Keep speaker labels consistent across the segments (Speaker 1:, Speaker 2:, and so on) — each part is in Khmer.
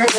Speaker 1: Thank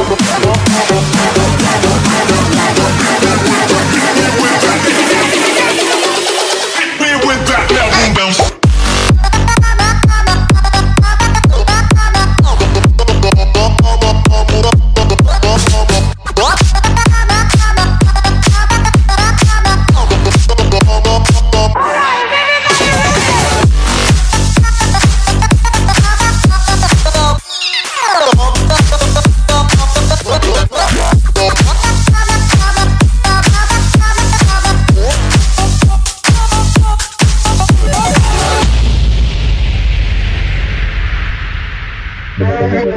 Speaker 2: Thank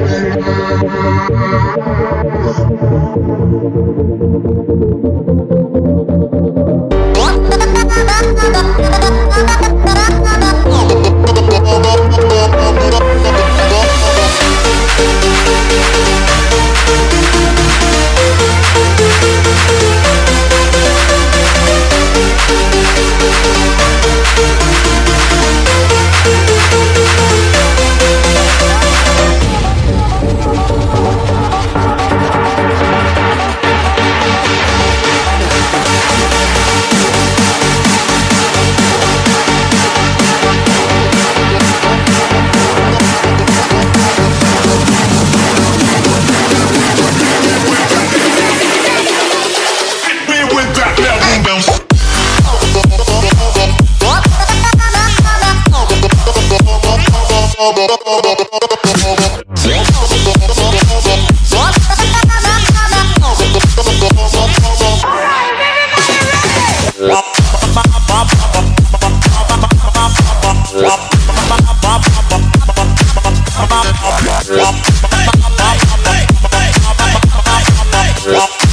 Speaker 2: you.
Speaker 3: Rock.